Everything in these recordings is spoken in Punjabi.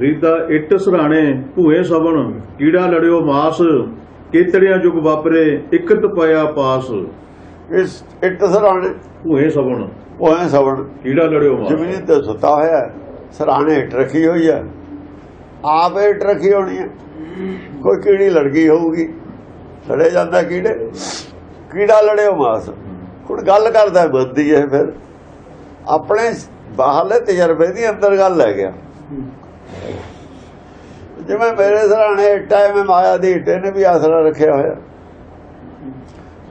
ਫਰੀਦਾ ਇੱਟ ਸਰਾਣੇ ਭੂਏ ਸਵਣ ਕੀੜਾ ਲੜਿਓ ਮਾਸ ਕੇਤੜਿਆਂ ਜੁਗ ਵਾਪਰੇ ਇਕਤ ਪਿਆ ਪਾਸ। ਇਸ ਇੱਟ ਸਰਾਣੇ ਭੂਏ ਸਵਣ ਉਹ ਸਵਣ ਕੀੜਾ ਲੜਿਓ ਮਾਸ। ਜ਼ਮੀਨ ਤੇ ਸੁੱਤਾ ਹੋਇਆ। ਸਰਾਣੇ ਇੱਟ ਰੱਖੀ ਹੋਈ ਹੈ। ਆਪ ਇੱਟ ਰੱਖੀ ਹੋਣੀ ਹੈ ਕੋਈ ਕੀੜੀ ਲੜਕੀ ਹੋਊਗੀ। ਲੜੇ ਜਾਂਦਾ ਕੀੜੇ ਕੀੜਾ ਲੜਿਓ ਮਾਸ। ਹੁਣ ਗੱਲ ਕਰਦਾ ਬੰਦੀ ਹੈ ਫਿਰ। ਆਪਣੇ ਬਾਹਰਲੇ ਤਜਰਬੇ ਦੀ ਅੰਦਰ ਗੱਲ ਲੈ ਗਿਆ। ਜਿਵੇਂ ਮੇਰੇ ਸਰਾਣੇ ਟਾਈਮ ਮਾਇਆ ਦੀ ਇੱਟੇ ਨੇ ਵੀ ਆਸਰਾ ਰੱਖਿਆ ਹੋਇਆ।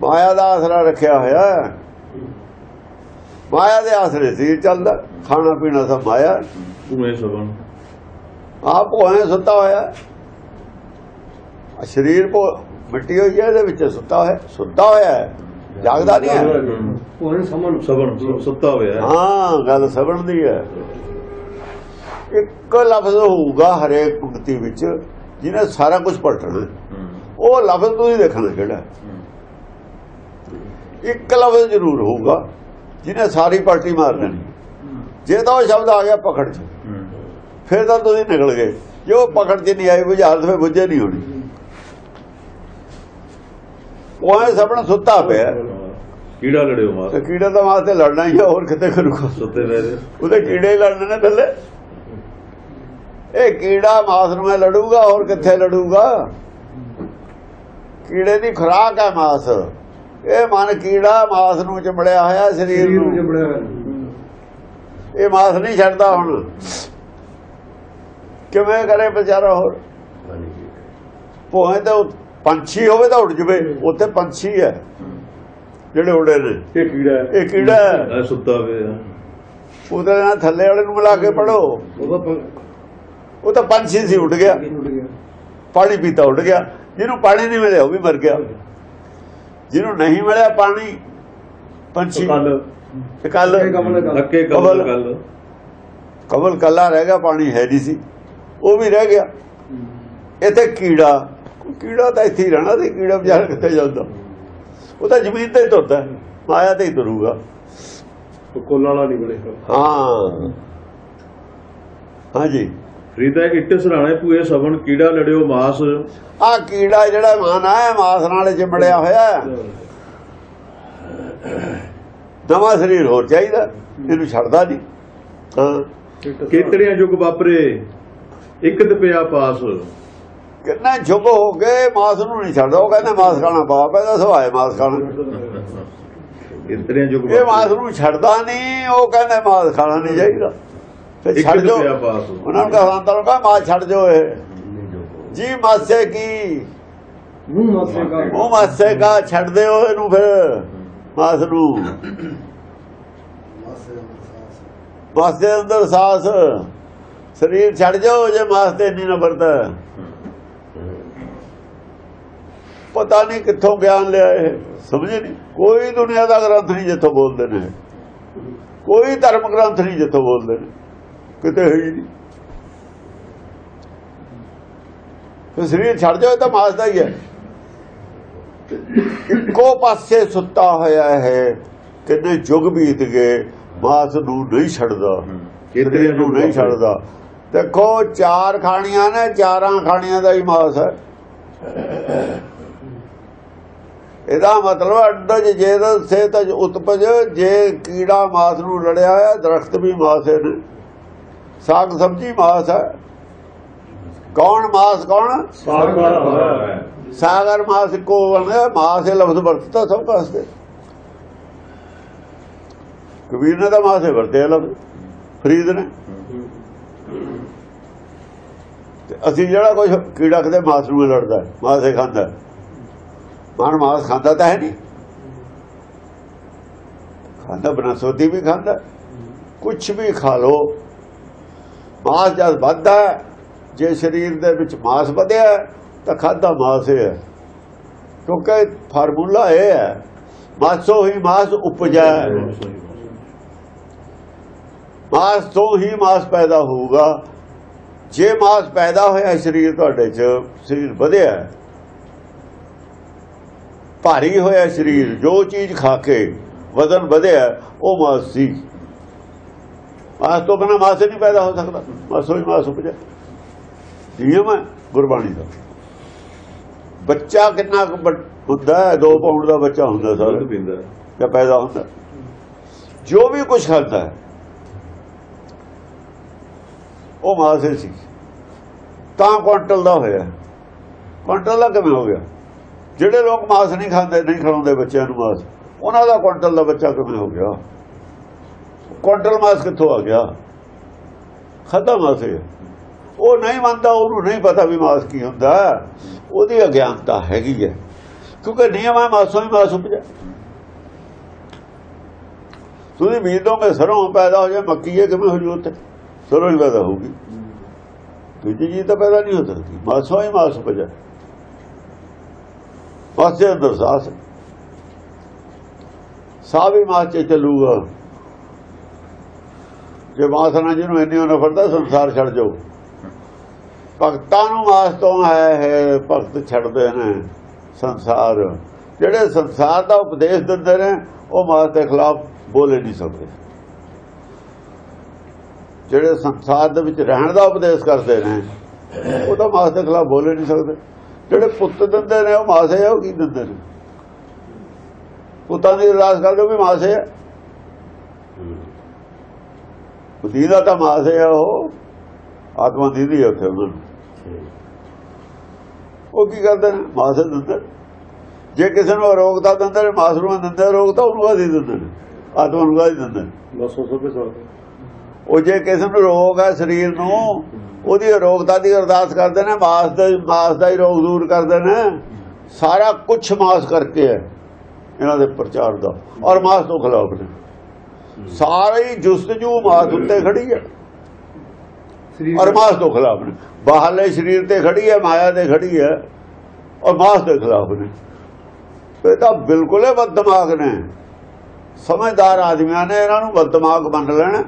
ਮਾਇਆ ਦਾ ਆਸਰਾ ਰੱਖਿਆ ਹੋਇਆ। ਹੈ। ਮਾਇਆ ਦੇ ਆਸਰੇ ਸੀ ਚੱਲਦਾ ਖਾਣਾ ਪੀਣਾ ਸਭ ਮਾਇਆ। ਭੂਏ ਸਵਣ ਆਪ ਹੋਏ ਸੁੱਤਾ ਹੋਇਆ। ਆ ਸਰੀਰ ਕੋ ਮਿੱਟੀ ਹੋਈ ਹੈ ਇਹਦੇ ਵਿੱਚ ਸੁੱਤਾ ਹੋਇਆ ਸੁੱਤਾ ਹੋਇਆ ਹੈ। ਜਾਗਦਾ ਨਹੀਂ ਹੈ। ਉਹਨੇ ਸਮਨ ਸਵਣ ਸ- ਸੁੱਤਾ ਹੋਇਆ ਹੈ। ਹਾਂ ਗੱਲ ਸਬਣ ਦੀ ਹੈ। ਇੱਕ ਲਫ਼ਜ਼ ਹੋਊਗਾ ਹਰੇਕ ਪੰਕਤੀ ਵਿੱਚ ਜਿਹਨੇ ਸਾਰਾ ਕੁਝ ਪਲਟਣਾ ਉਹ ਲਫ਼ਜ਼ ਤੁਸੀਂ ਦੇਖਣਾ ਕਿਹੜਾ। ਇੱਕ ਲਫ਼ਜ਼ ਜ਼ਰੂਰ ਹੋਊਗਾ ਜਿਹਨੇ ਸਾਰੀ ਪਾਰਟੀ ਮਾਰ ਦੇਣੀ। ਜੇ ਤਾਂ ਉਹ ਸ਼ਬਦ ਆ ਗਿਆ ਪਕੜ ਚ। ਫਿਰ ਤਾਂ ਤੁਸੀਂ ਨਿਕਲ ਗਏ। ਜੇ ਉਹ ਪਕੜ ਚ ਨਹੀਂ ਆਈ ਬੁਝਾਰਤ ਫਿਰ ਬੁੱਝੇ ਨਹੀਂ ਹੋਣੀ। ਉਹ ਐ ਸਭਨ ਸੁੱਤਾ ਪਿਆ। ਕੀੜਾ ਲੜਿਓ ਤੇ ਕੀੜੇ ਦਾ ਵਾਸਤੇ ਲੜਨਾ ਹੀ ਹੋਰ ਕਿਤੇ ਕਰੂਗਾ? ਸੁੱਤੇ ਪਏ ਉਹਦੇ ਕੀੜੇ ਲੜਨੇ ਨੇ ਥੱਲੇ। ਇਹ ਕੀੜਾ ਮਾਸ ਨੂੰ ਐ ਲੜੂਗਾ ਹੋਰ ਕਿੱਥੇ ਲੜੂਗਾ? ਕੀੜੇ ਦੀ ਖੁਰਾਕ ਹੈ ਮਾਸ। ਇਹ ਮਨ ਕੀੜਾ ਮਾਸ ਨੂੰ ਚਮੜਿਆ ਹੋਇਆ ਸਰੀਰ ਸਰੀਰ ਨੂੰ ਹੋਇਆ। ਇਹ ਮਾਸ ਨਹੀਂ ਛੱਡਦਾ ਹੁਣ। ਕਿਵੇਂ ਕਰੇ ਵਿਚਾਰਾ ਹੋਰ? ਭੋਏ ਤਾਂ ਪੰਛੀ ਹੋਵੇ ਤਾਂ ਉੱਡ ਜਵੇ। ਉੱਥੇ ਪੰਛੀ ਹੈ ਜਿਹੜੇ ਉੱਡੇ ਨੇ। ਇਹ ਕੀੜਾ ਇਹ ਕੀੜਾ ਸੁੱਤਾ ਪਿਆ। ਉਹਦੇ ਨਾਲ ਥੱਲੇ ਵਾਲੇ ਨੂੰ ਮਿਲਾ ਕੇ ਪੜੋ ਉਹ ਤਾਂ ਪੰਛੀ ਸੀ ਉੱਡ ਗਿਆ। ਪਾਣੀ ਪੀਤਾ ਉੱਡ ਗਿਆ। ਜਿਹਨੂੰ ਪਾਣੀ ਨਹੀਂ ਮਿਲਿਆ ਉਹ ਵੀ ਮਰ ਗਿਆ। ਜਿਹਨੂੰ ਨਹੀਂ ਮਿਲਿਆ ਪਾਣੀ ਪੰਛੀ ਕੱਲ। ਕਬਲ। ਕਬਲ ਕੱਲਾ। ਰਹਿ ਗਿਆ ਪਾਣੀ ਹੈ ਨਹੀਂ ਸੀ। ਉਹ ਵੀ ਰਹਿ ਗਿਆ। ਇੱਥੇ ਕੀੜਾ ਕੀੜਾ ਤਾਂ ਇੱਥੇ ਹੀ ਰਹਿਣਾ ਤੇ ਕੀੜਾ ਵਿਚਾਰਾ ਕਿੱਥੇ ਜਾਂਦਾ। ਉਹ ਤਾਂ ਜ਼ਮੀਨ ਤੇ ਹੀ ਤੁਰਦਾ ਮਾਇਆ ਤੇ ਹੀ ਤੁਰੂਗਾ। ਕੋਲ ਵਾਲਾ ਨਹੀਂ ਬਣੇਗਾ ਹਾਂ। ਹਾਂਜੀ। ਫਰੀਦਾ ਇੱਟ ਸਰਾਣੇ ਭੂਏ ਸਵਣ ਕੀੜਾ ਲੜਿਓ ਮਾਸ। ਆ ਕੀੜਾ ਜਿਹੜਾ ਮਨ ਹੈ ਮਾਸ ਨਾਲ ਚਿੰਬੜਿਆ ਹੋਇਆ। ਨਵਾਂ ਸਰੀਰ ਹੋਰ ਚਾਹੀਦਾ ਇਹਨੂੰ ਛੱਡਦਾ ਨਹੀਂ। ਹਾਂ। ਕੇਤੜਿਆਂ ਜੁਗ ਵਾਪਰੇ ਇਕਤ ਪਿਆ ਪਾਸ। ਕਿੰਨਾ ਝੁਕ ਹੋ ਗਏ ਮਾਸ ਨੂੰ ਨਹੀਂ ਛੱਡਦਾ। ਉਹ ਕਹਿੰਦਾ ਮਾਸ ਖਾਣਾ ਪਾਪ ਹੈ ਤਾਂ ਸਵਾਏ ਮਾਸ ਖਾਣਾ। ਕੇਤੜਿਆਂ ਜੁਗ ਇਹ ਮਾਸ ਨੂੰ ਛੱਡਦਾ ਨਹੀਂ ਉਹ ਕਹਿੰਦੇ ਮਾਸ ਖਾਣਾ ਨਹੀਂ ਚਾਹੀਦਾ। ਤੇ ਛੱਡ ਪਾਸ ਉਹਨਾਂ ਨੂੰ ਕਹਾਂ ਤਾਂ ਕਹਾ ਮਾਸ ਛੱਡ ਜੋ ਇਹ। ਜੀ। ਮਾਸੇ ਕੀ? ਮੂੰਹ ਮਾਸੇ ਦਾ ਉਹ ਮਾਸੇ ਕਾ ਛੱਡ ਦਿਓ ਇਹਨੂੰ ਫਿਰ ਮਾਸ ਨੂੰ। ਮਾਸ ਦੇ ਅੰਦਰ ਸਾਸ। ਸਰੀਰ ਛੱਡ ਜਾਓ ਜੇ ਮਾਸ ਤੇ ਨਹੀਂ ਨਬਰਦਾ ਪਤਾ ਨਹੀਂ ਕਿੱਥੋਂ ਗਿਆਨ ਲਿਆ ਇਹ। ਸਮਝੇ ਨਹੀਂ? ਕੋਈ ਦੁਨੀਆ ਦਾ ਗ੍ਰੰਥ ਨਹੀਂ ਜਿੱਥੋਂ ਬੋਲਦੇ ਨੇ ਕੋਈ ਧਰਮ ਗ੍ਰੰਥ ਨਹੀਂ ਜਿੱਥੋਂ ਬੋਲਦੇ ਨੇ। ਕਿਤੇ ਹੈ ਨਹੀਂ। ਤੇ ਸਰੀਰ ਛੱਡ ਜਾਓ ਤਾਂ ਮਾਸ ਦਾ ਹੀ ਹੈ। ਇੱਕੋ ਪਾਸੇ ਸੁੱਤਾ ਹੋਇਆ ਹੈ ਕਿੰਨੇ ਯੁੱਗ ਬੀਤ ਗਏ ਮਾਸ ਨੂੰ ਨਹੀਂ ਛੱਡਦਾ। ਕੇਤੜਿਆਂ ਨੂੰ ਨਹੀਂ ਛੱਡਦਾ। ਦੇਖੋ ਚਾਰ ਖਾਣੀਆਂ ਨੇ ਚਾਰਾਂ ਖਾਣੀਆਂ ਦਾ ਹੀ ਮਾਸ ਹੈ। ਇਹਦਾ ਮਤਲਬ ਅੰਡਜ ਜੇ ਸੇ ਤਜ ਉਤਪਜ ਜੇ ਕੀੜਾ ਮਾਸ ਨੂੰ ਲੜਿਆ ਹੈ ਦਰਖਤ ਵੀ ਮਾਸ ਹੈ ਨੇ। ਸਾਗ ਸਬਜੀ ਮਾਸ ਹੈ। ਕੌਣ ਮਾਸ ਕੌਣ? ਸਾਗਰ ਮਾਸ ਕੋ ਬਣਿਆ ਮਾਸ ਇਹ ਲਫ਼ਜ਼ ਵਰਤਦਾ ਸਭ ਵਾਸਤੇ। ਕਬੀਰ ਨੇ ਤਾਂ ਮਾਸ ਹੀ ਵਰਤਿਆ ਲਫ਼ਜ਼। ਫਰੀਦ ਨੇ। ਤੇ ਅਸੀਂ ਜਿਹੜਾ ਕੁਝ ਕੀੜਾ ਕਦੇ ਮਾਸ ਨੂੰ ਲੜਦਾ ਮਾਸ ਹੀ। ਖਾਂਦਾ। ਮਨ ਮਾਸ ਖਾਂਦਾ ਤਾਂ ਹੈ ਨਹੀਂ। ਖਾਂਦਾ ਬਨਸੋਤੀ ਵੀ ਖਾਂਦਾ ਕੁਝ ਵੀ ਖਾ ਲੋ ਮਾਸ ਜਦ ਵੱਧਦਾ ਜੇ ਸਰੀਰ ਦੇ ਵਿੱਚ ਮਾਸ ਵਧਿਆ ਤਾਂ ਖਾਦਾ ਮਾਸ ਹੀ ਹੈ। ਕਿਉਂਕਿ ਫਾਰਮੂਲਾ ਇਹ ਹੈ, ਮਾਸੋ ਹੀ ਮਾਸ ਉਪਜੈ। ਮਾਸ ਤੋਂ ਹੀ ਮਾਸ ਪੈਦਾ ਹੋਊਗਾ। ਜੇ ਮਾਸ ਪੈਦਾ ਹੋਇਆ ਸਰੀਰ ਤੁਹਾਡੇ 'ਚ, ਸਰੀਰ ਵਧਿਆ ਭਾਰੀ ਹੋਇਆ ਸਰੀਰ, ਜੋ ਚੀਜ਼ ਖਾ ਕੇ ਵਜ਼ਨ ਵਧਿਆ, ਉਹ ਮਾਸ ਸੀ। ਮਾਸ ਤੋਂ ਬਿਨਾਂ ਮਾਸ ਨਹੀਂ ਪੈਦਾ ਹੋ ਸਕਦਾ। ਮਾਸੋ ਹੀ ਮਾਸ ਉਪਜੈ। ਨਿਯਮ ਹੈ ਗੁਰਬਾਣੀ ਦਾ। ਬੱਚਾ ਕਿੰਨਾ ਹੁੰਦਾ ਹੈ 2 ਪਾਉਂਡ ਦਾ ਬੱਚਾ ਹੁੰਦਾ ਸਰ। ਪੀਂਦਾ ਜਾਂ ਪੈਦਾ ਹੁੰਦਾ। ਜੋ ਵੀ ਕੁਝ ਖਾਂਦਾ ਹੈ ਉਹ ਮਾਸੇ ਸੀ। ਤਾਂ ਕੁਆਂਟਲ ਦਾ ਹੋਇਆ। ਕੁਆਂਟਲ ਦਾ ਕਿਵੇਂ ਹੋ ਗਿਆ? ਜਿਹੜੇ ਲੋਕ ਮਾਸ ਨਹੀਂ ਖਾਂਦੇ ਨਹੀਂ ਖਿਲਾਉਂਦੇ ਬੱਚਿਆਂ ਨੂੰ ਮਾਸ ਉਹਨਾਂ ਦਾ ਕੁਆਂਟਲ ਦਾ ਬੱਚਾ ਕਿਵੇਂ ਹੋ ਗਿਆ? ਕੁਆਂਟਲ ਮਾਸ ਕਿੱਥੋਂ ਆ ਗਿਆ? ਖਾਧਾ ਮਾਸ ਹੈ ਉਹ ਨਹੀਂ ਮੰਨਦਾ, ਉਹਨੂੰ ਨਹੀਂ ਪਤਾ ਵੀ ਮਾਸ ਕੀ ਹੁੰਦਾ। ਉਹਦੀ ਅਗਿਆਨਤਾ ਹੈਗੀ ਹੈ। ਕਿਉਂਕਿ ਨਿਯਮ ਹੈ ਮਾਸੋਂ ਹੀ ਮਾਸ ਉਪਜਾ। ਤੁਸੀਂ ਬੀਜ ਦੋਗੇ, ਸਰੋਂ ਪੈਦਾ ਹੋ ਜਾਏ, ਮੱਕੀ ਹੈ, ਕਿਵੇਂ ਹੋ ਜੂ ਉੱਥੇ? ਸਰੋਂ ਹੀ ਪੈਦਾ ਹੋਊਗੀ। ਦੂਜੀ ਚੀਜ਼ ਤਾਂ ਪੈਦਾ ਨਹੀਂ ਹੋ ਸਕਦੀ। ਮਾਸੋਂ ਹੀ ਮਾਸ ਉਪਜਾ। ਮਾਸ ਅੰਦਰ ਸਾਸ। ਸਾਹ ਵੀ ਮਾਸ ਚ ਚੱਲੂਗਾ। ਜੇ ਮਾਸ ਨਾਲ ਜਿਹਨੂੰ ਇੰਨੀ ਨਫ਼ਰਤ ਹੈ ਸੰਸਾਰ ਛੱਡ ਜਾਓ ਭਗਤਾਂ ਨੂੰ ਮਾਸ ਤੋਂ ਹੈ ਭਗਤ ਛੱਡਦੇ ਨੇ ਸੰਸਾਰ। ਜਿਹੜੇ ਸੰਸਾਰ ਦਾ ਉਪਦੇਸ਼ ਦਿੰਦੇ ਨੇ, ਉਹ ਮਾਸ ਦੇ ਖਿਲਾਫ ਬੋਲੇ ਨਹੀਂ ਸਕਦੇ। ਜਿਹੜੇ ਸੰਸਾਰ ਦੇ ਵਿੱਚ ਰਹਿਣ ਦਾ ਉਪਦੇਸ਼ ਕਰਦੇ ਨੇ, ਉਹ ਤਾਂ ਮਾਸ ਦੇ ਖਿਲਾਫ ਬੋਲੇ ਨਹੀਂ ਸਕਦੇ। ਜਿਹੜੇ ਪੁੱਤ ਦਿੰਦੇ ਨੇ, ਉਹ ਮਾਸ ਹੈ ਉਹ ਕੀ ਦਿੰਦੇ ਨੇ? ਪੁੱਤਾਂ ਦੀ ਅਰਦਾਸ ਕਰਦੇ ਉਹ ਵੀ ਮਾਸ ਹੈ ਬੁੱਧੀ ਦਾ ਤਾਂ ਮਾਸ ਹੈ ਉਹ। ਆਤਮਾ ਦੀ ਦੀ ਉੱਥੇ ਉਹਨਾਂ ਨੂੰ। ਉਹ ਕੀ ਕਰਦੇ? ਨੇ ਮਾਸ ਦਿੰਦੇ। ਜੇ ਕਿਸੇ ਨੂੰ ਰੋਗਤਾ ਦਿੰਦੇ ਨੇ ਮਾਸ ਨੂੰ ਦਿੰਦੇ ਰੋਗਤਾ ਉਹਨੂੰ ਆਦੀ ਦਿੰਦੇ ਨੇ ਆਤਮਾ ਨੂੰ ਆਦੀ ਦਿੰਦੇ ਨੇ ਤੋਂ ਉਹ ਜੇ ਕਿਸੇ ਨੂੰ ਰੋਗ ਹੈ ਸਰੀਰ ਨੂੰ ਉਹਦੀ ਰੋਗਤਾ ਦੀ ਅਰਦਾਸ ਕਰਦੇ ਨੇ ਮਾਸ ਦਾ ਮਾਸ ਦਾ ਹੀ ਰੋਗ ਦੂਰ ਕਰਦੇ ਨੇ। ਸਾਰਾ ਕੁਝ ਮਾਸ ਕਰਕੇ ਹੈ। ਇਹਨਾਂ ਦੇ ਪ੍ਰਚਾਰ ਦਾ। ਔਰ ਮਾਸ ਤੋਂ ਖਿਲਾਫ ਨੇ ਸਾਰੀ ਜੁਸਤਜੂ ਮਾਸ ਉੱਤੇ ਖੜੀ ਹੈ। ਔਰ ਮਾਸ ਤੋਂ ਖਿਲਾਫ ਨੇ। ਬਾਹਰਲੇ ਸਰੀਰ ਤੇ ਖੜੀ ਹੈ ਮਾਇਆ ਤੇ ਖੜੀ ਹੈ ਔਰ ਮਾਸ ਦੇ ਖਿਲਾਫ ਨੇ। ਇਹ ਤਾਂ ਬਿਲਕੁਲ ਹੀ ਬਦਦਮਾਗ ਨੇ। ਸਮਝਦਾਰ ਆਦਮੀਆਂ ਨੇ ਇਹਨਾਂ ਨੂੰ ਬਦਦਮਾਗ ਮੰਨ ਲੈਣਾ।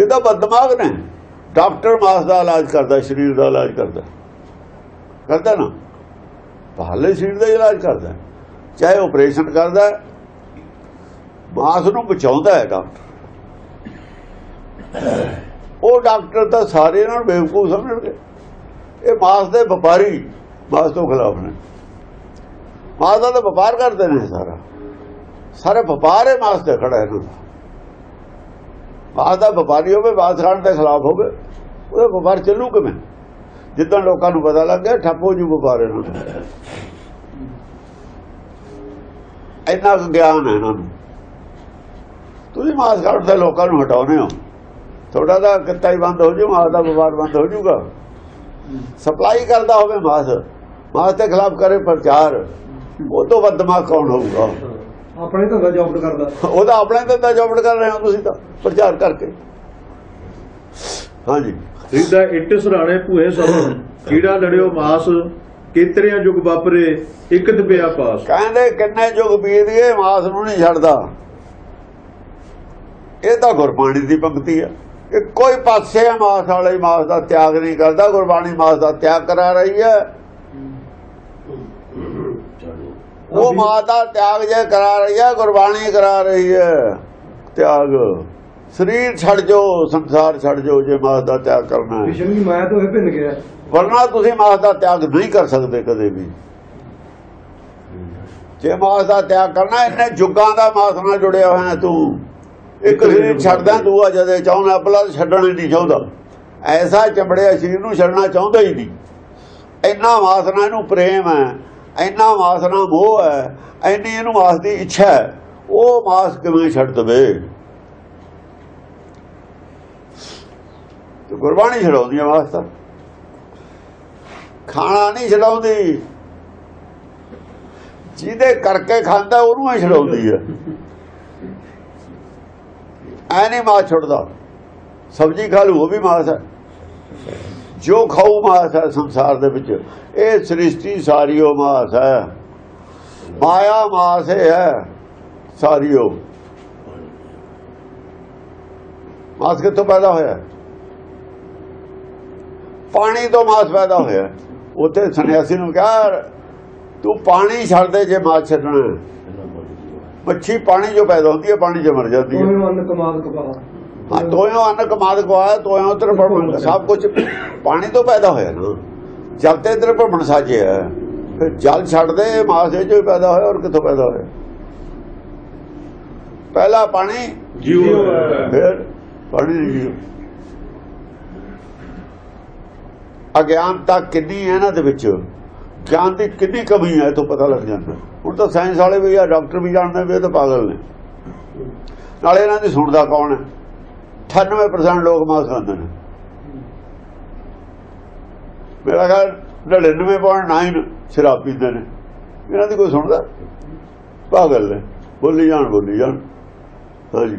ਇਹ ਤਾਂ ਬਦਦਮਾਗ ਨੇ। ਡਾਕਟਰ ਮਾਸ ਦਾ ਇਲਾਜ ਕਰਦਾ ਸਰੀਰ ਦਾ ਇਲਾਜ ਕਰਦਾ। ਕਰਦਾ ਨਾ। ਬਾਹਰਲੇ ਸਰੀਰ ਦਾ ਹੀ ਇਲਾਜ ਕਰਦਾ। ਚਾਹੇ ਆਪਰੇਸ਼ਨ ਕਰਦਾ। ਮਾਸ ਨੂੰ ਬਚਾਉਂਦਾ ਹੈ ਡਾਕਟਰ। ਉਹ ਡਾਕਟਰ ਤਾਂ ਸਾਰੇ ਇਹਨਾਂ ਨੂੰ ਬੇਵਕੂਫ ਸਮਝਣਗੇ। ਇਹ ਮਾਸ ਦੇ ਵਪਾਰੀ ਮਾਸ ਤੋਂ ਖਿਲਾਫ ਨੇ। ਮਾਸ ਦਾ ਤਾਂ ਵਪਾਰ ਕਰਦੇ ਨੇ ਸਾਰਾ। ਸਾਰੇ ਵਪਾਰ ਹੈ ਮਾਸ ਤੇ ਖੜਾ ਇਹਨਾਂ ਦਾ। ਮਾਸ ਦਾ ਵਪਾਰੀ ਹੋਵੇ, ਮਾਸ ਖਾਣ ਦੇ ਖਿਲਾਫ ਹੋਵੇ, ਉਹਦਾ ਵਪਾਰ ਚੱਲੂ ਕਿਵੇਂ? ਜਿੱਦਾਂ ਲੋਕਾਂ ਨੂੰ ਪਤਾ ਲੱਗ ਗਿਆ, ਠੱਪ ਹੋ ਜੂ ਵਪਾਰ ਇਹਨਾਂ ਦਾ। ਇੰਨਾ ਕੁ ਗਿਆਨ ਹੈ ਇਹਨਾਂ ਨੂੰ। ਤੁਸੀਂ ਮਾਸ ਖਾਣ ਦੇ ਲੋਕਾਂ ਨੂੰ ਹਟਾਉਨੇ ਹੋ। ਤੁਹਾਡਾ ਤਾਂ ਕਿੱਤਾ ਹੀ ਬੰਦ ਹੋ ਜੂ ਮਾਸ ਦਾ ਵਪਾਰ ਬੰਦ ਹੋ ਜੂਗਾ ਸਪਲਾਈ ਕਰਦਾ ਹੋਵੇ ਮਾਸ ਮਾਸ ਦੇ ਖਿਲਾਫ ਕਰੇ ਪ੍ਰਚਾਰ ਉਹ ਤੋਂ ਵੱਧ ਦਿਮਾਗ ਕੌਣ ਹੋਊਗਾ? ਆਪਣੇ ਧੰਦਾ ਜੌਬ ਕਰਦਾ। ਉਹਦਾ ਆਪਣੇ ਤੇ ਤਾਂ ਜੋਬੜ ਕਰ ਰਹੇ ਹੋ ਤੁਸੀਂ ਤਾਂ ਪ੍ਰਚਾਰ ਕਰਕੇ। ਹਾਂਜੀ। ਰਿਦਾ ਇੱਟ ਸਰਾਣੇ ਭੂਏ ਸਭਨ ਕੀੜਾ ਲੜਿਓ ਮਾਸ ਕੇਤਰਿਆਂ ਜੁਗ ਵਾਪਰੇ ਇੱਕ ਦਬਿਆ ਪਾਸ। ਕਹਿੰਦੇ ਕਿੰਨੇ ਯੁੱਗ ਬੀਤ ਗਏ ਮਾਸ ਨੂੰ ਨਹੀਂ ਛੱਡਦਾ। ਇਹ ਤਾਂ ਗੁਰਬਾਣੀ ਦੀ ਪੰਕਤੀ ਹੈ ਕਿ ਕੋਈ ਪਾਸੇ ਮਾਸ ਵਾਲੇ ਹੀ ਮਾਸ ਦਾ ਤਿਆਗ ਨਹੀਂ ਕਰਦਾ ਗੁਰਬਾਣੀ ਮਾਸ ਦਾ ਤਿਆਗ ਕਰਾ ਰਹੀ ਹੈ। ਉਹ ਮਾਸ ਦਾ ਤਿਆਗ ਜੇ ਕਰਾ ਰਹੀ ਹੈ ਗੁਰਬਾਣੀ ਕਰਾ ਰਹੀ ਹੈ। ਤਿਆਗ। ਸਰੀਰ ਛੱਡ ਜੋ ਸੰਸਾਰ ਛੱਡ ਜੋ ਜੇ ਮਾਸ ਦਾ ਤਿਆਗ ਕਰਨਾ ਹੈ। ਵਿਸ਼ਨ ਦੀ ਮਾਇਆ ਤੋਂ ਇਹ ਭਿੰਨ ਗਿਆ। ਵਰਨਾ ਤੁਸੀਂ ਮਾਸ ਦਾ ਤਿਆਗ ਨਹੀਂ ਕਰ ਸਕਦੇ ਕਦੇ ਵੀ। ਜੇ ਮਾਸ ਦਾ ਤਿਆਗ ਕਰਨਾ ਇੰਨੇ ਜੁਗਾਂ ਦਾ ਮਾਸ ਨਾਲ ਜੁੜਿਆ ਹੋਇਆ ਤੂੰ। ਇੱਕ ਸਰੀਰ ਛੱਡਦਾ ਤੂੰ ਆ ਜਦੇ ਚਾਹੁੰਦਾ ਤਾਂ ਛੱਡਣਾ ਨਹੀਂ ਚਾਹੁੰਦਾ। ਐਸਾ ਚਮੜਿਆ ਸਰੀਰ ਨੂੰ ਛੱਡਣਾ ਚਾਹੁੰਦਾ ਹੀ ਨਹੀਂ। ਇੰਨਾ ਮਾਸ ਨਾਲ ਇਹਨੂੰ ਪ੍ਰੇਮ ਹੈ ਇੰਨਾ ਮਾਸ ਨਾਲ ਮੋਹ ਹੈ ਇੰਨੀ ਇਹਨੂੰ ਮਾਸ ਦੀ ਇੱਛਾ ਹੈ ਉਹ ਮਾਸ ਕਿਵੇਂ ਛੱਡ ਦਵੇ? ਤੇ ਗੁਰਬਾਣੀ ਛਡਾਉਂਦੀ ਹੈ ਮਾਸ ਤਾਂ। ਖਾਣਾ ਨਹੀਂ ਛਡਾਉਂਦੀ। ਜਿਹਦੇ ਕਰਕੇ ਖਾਂਦਾ ਉਹਨੂੰ ਹੀ ਛਡਾਉਂਦੀ ਹੈ। ਐ ਨਹੀਂ ਮਾਸ ਛੁੱਟਦਾ। ਸਬਜ਼ੀ ਖਾ ਲੂ ਉਹ ਵੀ ਮਾਸ ਹੈ। ਜੋ ਖਾਊ ਮਾਸ ਹੈ ਸੰਸਾਰ ਦੇ ਵਿੱਚ। ਇਹ ਸ੍ਰਿਸ਼ਟੀ ਸਾਰੀ ਉਹ ਮਾਸ ਹੈ। ਮਾਇਆ ਮਾਸ ਹੈ ਸਾਰੀ ਉਹ ਮਾਸ ਕਿੱਥੋਂ ਪੈਦਾ ਹੋਇਆ? ਪਾਣੀ ਤੋਂ ਮਾਸ ਪੈਦਾ ਹੋਇਆ। ਉੱਥੇ ਸੰਨਿਆਸੀ ਨੂੰ ਕਿਹਾ, ਤੂੰ ਪਾਣੀ ਛੱਡ ਦੇ ਜੇ ਮਾਸ ਛੱਡਣਾ ਮੱਛੀ ਪਾਣੀ ਜੋ ਪੈਦਾ ਹੁੰਦੀ ਹੈ ਪਾਣੀ 'ਚ ਮਰ ਜਾਂਦੀ ਹੈ। ਅੰਨ ਤੋਇਓ ਅੰਨ ਕਮਾਦ ਕਵਾਇਆ ਤੋਇਓ ਤਰ ਬ੍ਰਹਮਣ ਸਭ ਕੁਝ ਪਾਣੀ ਤੋਂ ਪੈਦਾ ਹੋਇਆ ਨਾ। ਜਲ ਤੇ ਤਰ ਬ੍ਰਹਮਣ ਸਾਜੇ ਹੈ। ਫਿਰ ਜਲ ਛੱਡ ਦੇ ਮਾਸ ਦੇ ਚੋਂ ਪੈਦਾ ਹੋਇਆ ਔਰ ਕਿੱਥੋਂ ਪੈਦਾ ਹੋਇਆ? ਪਹਿਲਾ ਪਾਣੀ ਜੀਵ ਫਿਰ ਪਾਣੀ ਨਹੀਂ ਜੀਵ। ਅਗਿਆਨਤਾ ਕਿੰਨੀ ਹੈ ਇਹਨਾਂ ਦੇ ਵਿੱਚ? ਗਿਆਨ ਦੀ ਕਿੰਨੀ ਕਮੀ ਹੈ ਇਹ ਤੋਂ ਪਤਾ ਲੱਗ ਜਾਂਦਾ। ਹੁਣ ਤਾਂ ਸਾਇੰਸ ਵਾਲੇ ਵੀ ਆ ਡਾਕਟਰ ਵੀ ਜਾਣਦੇ ਵੀ ਇਹ ਤਾਂ ਪਾਗਲ ਨੇ। ਨਾਲੇ ਇਹਨਾਂ ਦੀ ਸੁਣਦਾ ਕੌਣ ਹੈ? 98% ਲੋਕ ਮਾਸ ਖਾਂਦੇ ਨੇ। ਮੇਰਾ ਖਿਆਲ 99.9 ਸ਼ਰਾਬ ਪੀਂਦੇ ਨੇ। ਇਹਨਾਂ ਦੀ ਕੋਈ ਸੁਣਦਾ? ਪਾਗਲ ਨੇ। ਬੋਲੀ ਜਾਣ ਬੋਲੀ ਜਾਣ। ਹਾਂਜੀ।